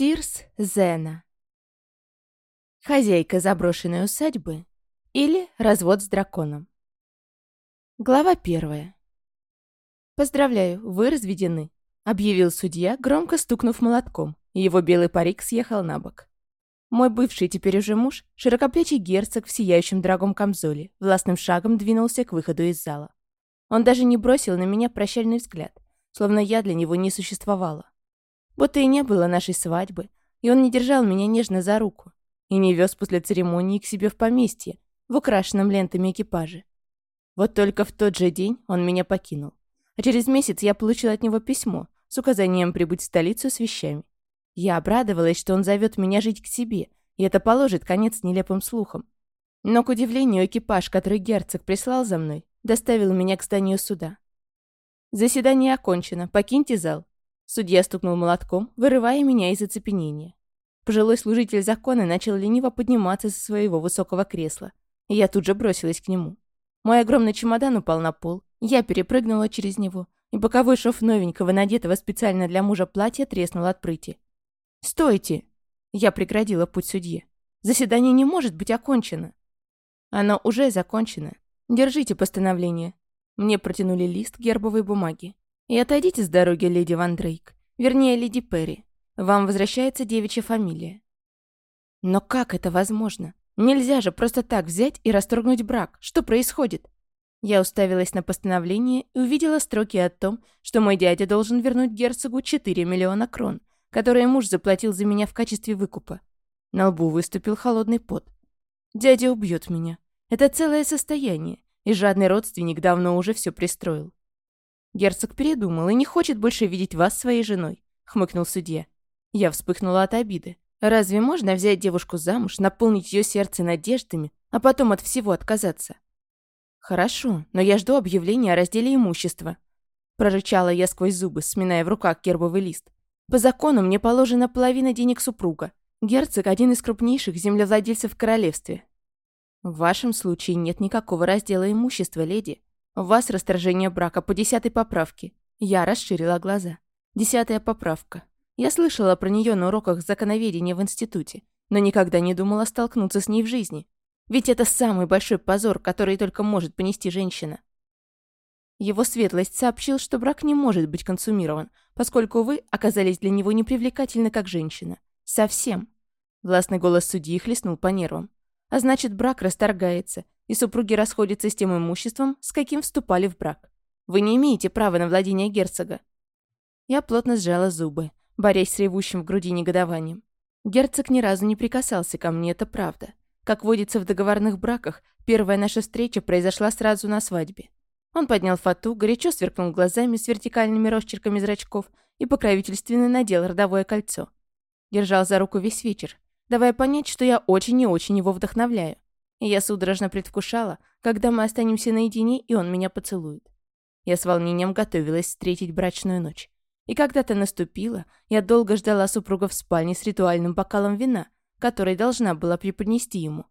Тирс Зена. Хозяйка заброшенной усадьбы или развод с драконом. Глава первая. «Поздравляю, вы разведены», — объявил судья, громко стукнув молотком, и его белый парик съехал на бок. Мой бывший теперь уже муж, широкоплечий герцог в сияющем дорогом камзоле, властным шагом двинулся к выходу из зала. Он даже не бросил на меня прощальный взгляд, словно я для него не существовала. Будто и не было нашей свадьбы, и он не держал меня нежно за руку, и не вез после церемонии к себе в поместье, в украшенном лентами экипаже. Вот только в тот же день он меня покинул. А через месяц я получила от него письмо с указанием прибыть в столицу с вещами. Я обрадовалась, что он зовет меня жить к себе, и это положит конец нелепым слухам. Но, к удивлению, экипаж, который герцог прислал за мной, доставил меня к зданию суда. «Заседание окончено. Покиньте зал. Судья стукнул молотком, вырывая меня из оцепенения. Пожилой служитель закона начал лениво подниматься со своего высокого кресла, и я тут же бросилась к нему. Мой огромный чемодан упал на пол, я перепрыгнула через него, и боковой шов новенького, надетого специально для мужа платья, треснул от прыти. «Стойте!» Я преградила путь судье. «Заседание не может быть окончено!» «Оно уже закончено. Держите постановление». Мне протянули лист гербовой бумаги. И отойдите с дороги, леди Ван Дрейк. Вернее, леди Перри. Вам возвращается девичья фамилия. Но как это возможно? Нельзя же просто так взять и расторгнуть брак. Что происходит? Я уставилась на постановление и увидела строки о том, что мой дядя должен вернуть герцогу 4 миллиона крон, которые муж заплатил за меня в качестве выкупа. На лбу выступил холодный пот. Дядя убьет меня. Это целое состояние, и жадный родственник давно уже все пристроил. «Герцог передумал и не хочет больше видеть вас своей женой», — хмыкнул судья. Я вспыхнула от обиды. «Разве можно взять девушку замуж, наполнить ее сердце надеждами, а потом от всего отказаться?» «Хорошо, но я жду объявления о разделе имущества», — прорычала я сквозь зубы, сминая в руках гербовый лист. «По закону мне положена половина денег супруга. Герцог — один из крупнейших землевладельцев в королевстве». «В вашем случае нет никакого раздела имущества, леди», у вас расторжение брака по десятой поправке. Я расширила глаза. Десятая поправка. Я слышала про нее на уроках законоведения в институте, но никогда не думала столкнуться с ней в жизни. Ведь это самый большой позор, который только может понести женщина. Его светлость сообщил, что брак не может быть консумирован, поскольку вы оказались для него непривлекательны как женщина. Совсем. Властный голос судьи хлестнул по нервам. А значит, брак расторгается, и супруги расходятся с тем имуществом, с каким вступали в брак. Вы не имеете права на владение герцога». Я плотно сжала зубы, борясь с ревущим в груди негодованием. Герцог ни разу не прикасался ко мне, это правда. Как водится в договорных браках, первая наша встреча произошла сразу на свадьбе. Он поднял фату, горячо сверкнул глазами с вертикальными росчерками зрачков и покровительственно надел родовое кольцо. Держал за руку весь вечер, давая понять, что я очень и очень его вдохновляю и я судорожно предвкушала, когда мы останемся наедине, и он меня поцелует. Я с волнением готовилась встретить брачную ночь. И когда-то наступила, я долго ждала супруга в спальне с ритуальным бокалом вина, который должна была преподнести ему.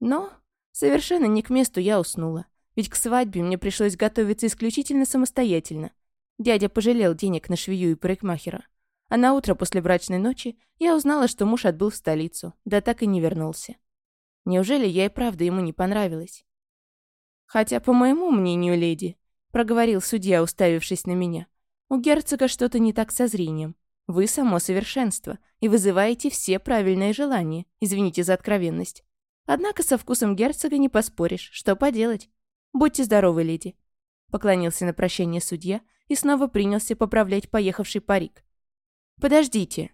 Но совершенно не к месту я уснула, ведь к свадьбе мне пришлось готовиться исключительно самостоятельно. Дядя пожалел денег на швею и парикмахера. А на утро после брачной ночи я узнала, что муж отбыл в столицу, да так и не вернулся. Неужели я и правда ему не понравилась? Хотя, по моему мнению, леди, проговорил судья, уставившись на меня, у герцога что-то не так со зрением. Вы само совершенство и вызываете все правильные желания, извините за откровенность. Однако со вкусом герцога не поспоришь, что поделать. Будьте здоровы, леди. Поклонился на прощание судья и снова принялся поправлять поехавший парик. «Подождите».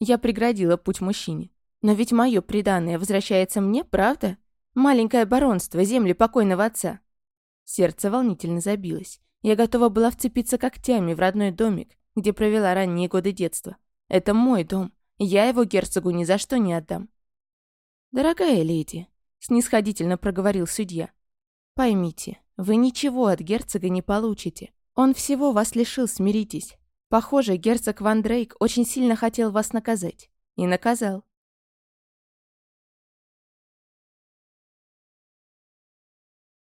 Я преградила путь мужчине. Но ведь мое преданное возвращается мне, правда? Маленькое баронство, земли покойного отца. Сердце волнительно забилось. Я готова была вцепиться когтями в родной домик, где провела ранние годы детства. Это мой дом. Я его герцогу ни за что не отдам. «Дорогая леди», — снисходительно проговорил судья, — «поймите, вы ничего от герцога не получите. Он всего вас лишил, смиритесь. Похоже, герцог Ван Дрейк очень сильно хотел вас наказать. И наказал.